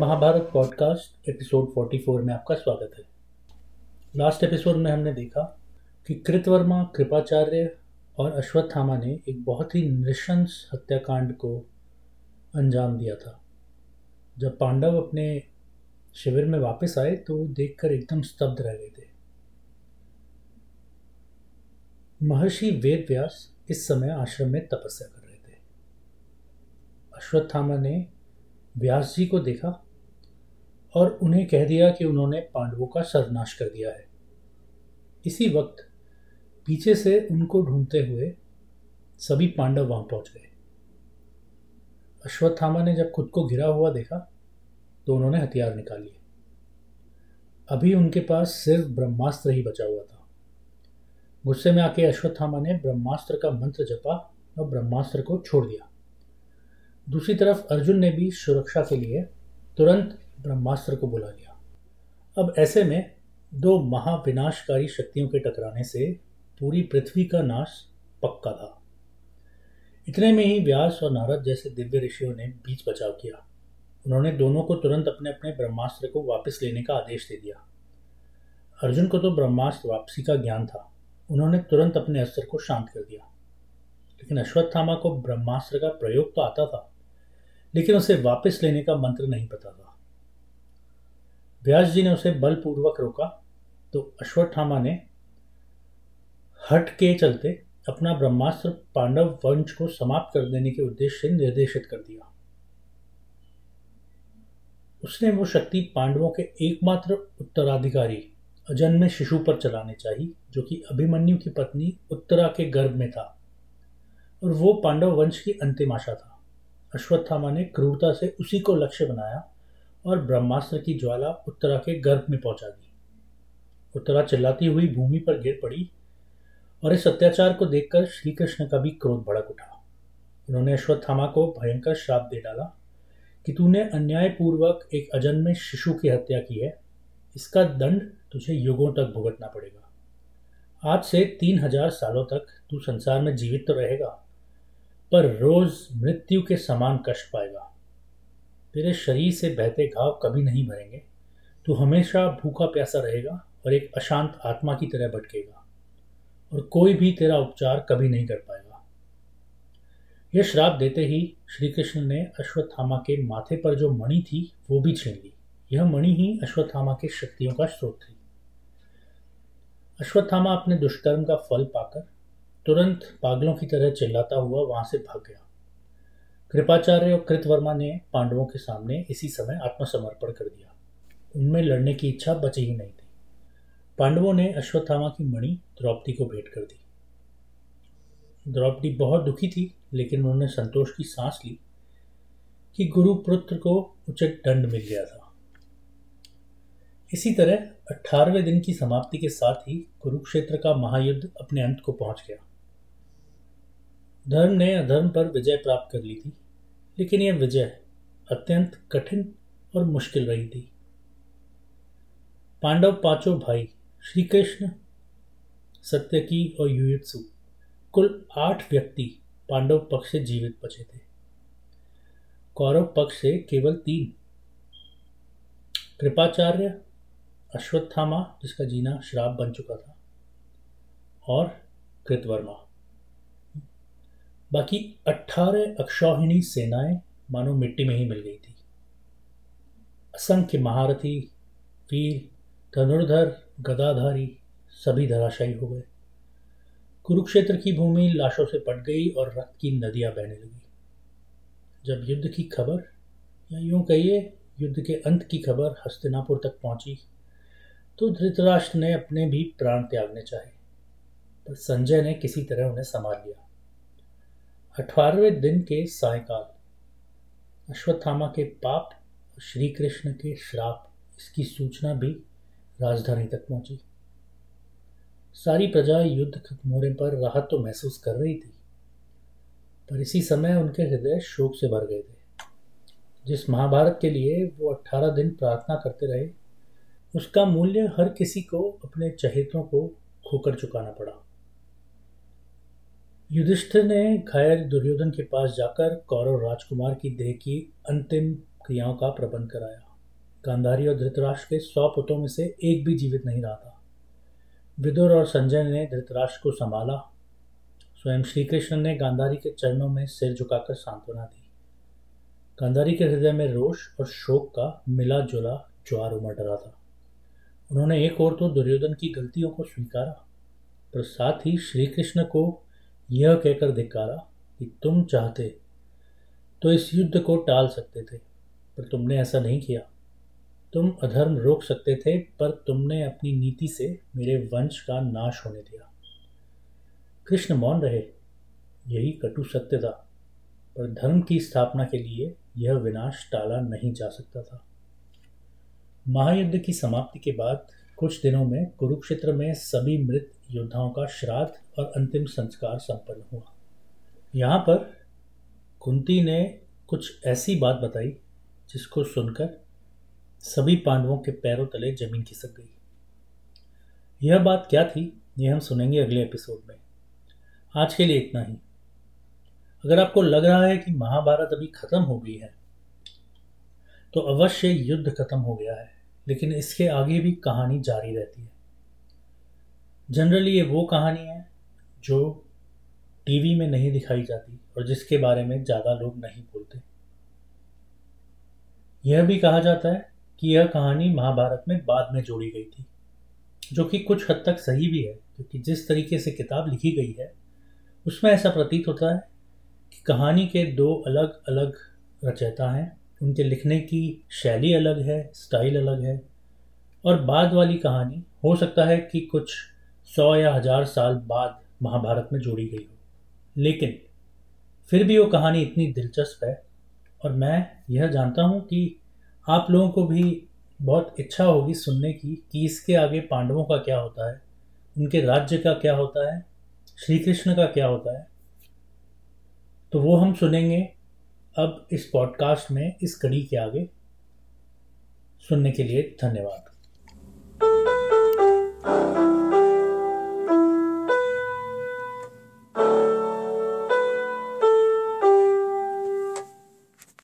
Mahabharat podcast, episode 44 में आपका स्वागत है। लास्ट एपिसोड में हमने देखा कि कृतवर्मा, कृपाचार्य और अश्वत्थामा ने एक बहुत ही नृशंस हत्याकांड को अंजाम दिया था। जब पांडव अपने शिविर में वापस आए तो देखकर एकदम स्तब्ध रह गए थे। महर्षि वेद व्यास इस समय आश्रम में तपस्या कर रहे थे। अश्वत्थामा ने व्यास जी को देखा और उन्हें कह दिया कि उन्होंने पांडवों का सर्वनाश कर दिया है। इसी वक्त पीछे से उनको ढूंढते हुए सभी पांडव वहाँ पहुँच गए। अश्वत्थामा ने जब खुद को घिरा हुआ देखा तो उन्होंने हथियार निकाल लिए। अभी उनके पास सिर्फ़ ब्रह्मास्त्र ही बचा हुआ था। गुस्से में आके अश्वत्थामा ने ब्रह्मास्त्र का मंत्र जपा और ब्रह्मास्त्र को छोड़ दिया। दूसरी तरफ़ अर्जुन ने भी सुरक्षा के लिए तुरंत ब्रह्मास्त्र को बुला लिया। अब ऐसे में दो महाविनाशकारी शक्तियों के टकराने से पूरी पृथ्वी का नाश पक्का था। इतने में ही व्यास और नारद जैसे दिव्य ऋषियों ने बीच बचाव किया। उन्होंने दोनों को तुरंत अपने अपने ब्रह्मास्त्र को वापस लेने का आदेश दे दिया। अर्जुन को तो ब्रह्मास्त्र वापसी का ज्ञान था। उन्होंने तुरंत अपने अस्त्र को शांत कर दिया। लेकिन अश्वत्थामा को ब्रह्मास्त्र का प्रयोग तो आता था, लेकिन उसे वापस लेने का मंत्र नहीं पता था। व्यास जी ने उसे बलपूर्वक रोका तो अश्वत्थामा ने हट के चलते अपना ब्रह्मास्त्र पांडव वंश को समाप्त कर देने के उद्देश्य से निर्देशित कर दिया। उसने वो शक्ति पांडवों के एकमात्र उत्तराधिकारी अजन्मे शिशु पर चलाने चाहिए, जो कि अभिमन्यु की पत्नी उत्तरा के गर्भ में था, और वो पांडव वंश की अंतिम आशा था। अश्वत्थामा ने क्रूरता से उसी को लक्ष्य बनाया और ब्रह्मास्त्र की ज्वाला उत्तरा के गर्भ में पहुँचा दी। उत्तरा चिल्लाती हुई भूमि पर गिर पड़ी और इस अत्याचार को देखकर श्री कृष्ण का भी क्रोध भड़क उठा। उन्होंने अश्वत्थामा को भयंकर श्राप दे डाला कि तूने अन्यायपूर्वक एक अजन्मे शिशु की हत्या की है। इसका दंड तुझे युगों तक भुगतना पड़ेगा। आज से तीन हज़ार सालों तक तू संसार में जीवित तो रहेगा, पर रोज मृत्यु के समान कष्ट पाएगा। तेरे शरीर से बहते घाव कभी नहीं भरेंगे। तू हमेशा भूखा प्यासा रहेगा और एक अशांत आत्मा की तरह भटकेगा और कोई भी तेरा उपचार कभी नहीं कर पाएगा। यह श्राप देते ही श्री कृष्ण ने अश्वत्थामा के माथे पर जो मणि थी, वो भी छीन ली। यह मणि ही अश्वत्थामा के शक्तियों का स्रोत थी। अश्वत्थामा अपने दुष्कर्म का फल पाकर तुरंत पागलों की तरह चिल्लाता हुआ वहाँ से भाग गया। कृपाचार्य और कृतवर्मा ने पांडवों के सामने इसी समय आत्मसमर्पण कर दिया। उनमें लड़ने की इच्छा बची ही नहीं थी। पांडवों ने अश्वत्थामा की मणि द्रौपदी को भेंट कर दी। द्रौपदी बहुत दुखी थी, लेकिन उन्होंने संतोष की सांस ली कि गुरुपुत्र को उचित दंड मिल गया था। इसी तरह अठारहवें दिन की समाप्ति के साथ ही कुरुक्षेत्र का महायुद्ध अपने अंत को पहुँच गया। धर्म ने अधर्म पर विजय प्राप्त कर ली थी। लेकिन यह विजय अत्यंत कठिन और मुश्किल रही थी। पांडव पाँचों भाई श्री कृष्ण सत्यकी और युयुत्सु, कुल आठ व्यक्ति पांडव पक्ष से जीवित बचे थे। कौरव पक्ष से केवल तीन, कृपाचार्य, अश्वत्थामा, जिसका जीना श्राप बन चुका था, और कृतवर्मा। बाकी अट्ठारह अक्षौहिणी सेनाएँ मानो मिट्टी में ही मिल गई थी। असंख्य महारथी, वीर, धनुर्धर, गदाधारी सभी धराशायी हो गए। कुरुक्षेत्र की भूमि लाशों से पट गई और रक्त की नदियाँ बहने लगी। जब युद्ध की खबर, या यूँ कहिए, युद्ध के अंत की खबर हस्तिनापुर तक पहुँची तो धृतराष्ट्र ने अपने भी प्राण त्यागने चाहे, पर संजय ने किसी तरह उन्हें संभाल लिया। अठारहवें दिन के सायकाल। अश्वत्थामा के पाप और श्री कृष्ण के श्राप, इसकी सूचना भी राजधानी तक पहुँची। सारी प्रजा युद्ध खत्म होने पर राहत तो महसूस कर रही थी, पर इसी समय उनके हृदय शोक से भर गए थे। जिस महाभारत के लिए वो अट्ठारह दिन प्रार्थना करते रहे, उसका मूल्य हर किसी को अपने चहेतों को खोकर चुकाना पड़ा। युधिष्ठिर ने घायल दुर्योधन के पास जाकर कौरव राजकुमार की देह की अंतिम क्रियाओं का प्रबंध कराया। गांधारी और धृतराष्ट्र के सौ पुतों में से एक भी जीवित नहीं रहा था। विदुर और संजय ने धृतराष्ट्र को संभाला। स्वयं श्री कृष्ण ने गांधारी के चरणों में सिर झुकाकर सांत्वना दी। गांधारी के हृदय में रोष और शोक का मिला जुला ज्वार उमड़ रहा था। उन्होंने एक और तो दुर्योधन की गलतियों को स्वीकारा। पर साथ ही श्री कृष्ण को यह कहकर धिकारा कि तुम चाहते तो इस युद्ध को टाल सकते थे, पर तुमने ऐसा नहीं किया। तुम अधर्म रोक सकते थे, पर तुमने अपनी नीति से मेरे वंश का नाश होने दिया। कृष्ण मौन रहे। यही कटु सत्य था, पर धर्म की स्थापना के लिए यह विनाश टाला नहीं जा सकता था। महायुद्ध की समाप्ति के बाद कुछ दिनों में कुरुक्षेत्र में सभी मृत योद्धाओं का श्राद्ध और अंतिम संस्कार संपन्न हुआ। यहाँ पर कुंती ने कुछ ऐसी बात बताई, जिसको सुनकर सभी पांडवों के पैरों तले ज़मीन खिसक गई। यह बात क्या थी, ये हम सुनेंगे अगले एपिसोड में। आज के लिए इतना ही। अगर आपको लग रहा है कि महाभारत अभी खत्म हो गई है तो अवश्य युद्ध खत्म हो गया है, लेकिन इसके आगे भी कहानी जारी रहती है। जनरली ये वो कहानी है जो टीवी में नहीं दिखाई जाती और जिसके बारे में ज़्यादा लोग नहीं बोलते। यह भी कहा जाता है कि यह कहानी महाभारत में बाद में जोड़ी गई थी, जो कि कुछ हद तक सही भी है, क्योंकि जिस तरीके से किताब लिखी गई है, उसमें ऐसा प्रतीत होता है कि कहानी के दो अलग अलग रचयिता हैं। उनके लिखने की शैली अलग है, स्टाइल अलग है और बाद वाली कहानी, हो सकता है कि कुछ सौ या हज़ार साल बाद महाभारत में जोड़ी गई हो। लेकिन फिर भी वो कहानी इतनी दिलचस्प है और मैं यह जानता हूँ कि आप लोगों को भी बहुत इच्छा होगी सुनने की कि इसके आगे पांडवों का क्या होता है, उनके राज्य का क्या होता है श्री कृष्ण का क्या होता है। तो वो हम सुनेंगे अब इस पॉडकास्ट में इस कड़ी के आगे। सुनने के लिए धन्यवाद।